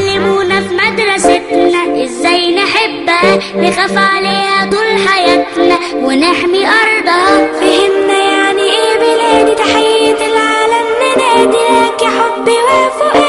علمونا في مدرستنا إزاي نحبها؟ نخاف عليها طول حياتنا ونحمي أرضها. فهمنا يعني إيه بلادي تحية العالم؟ ننادي لك يا حبي وفؤادي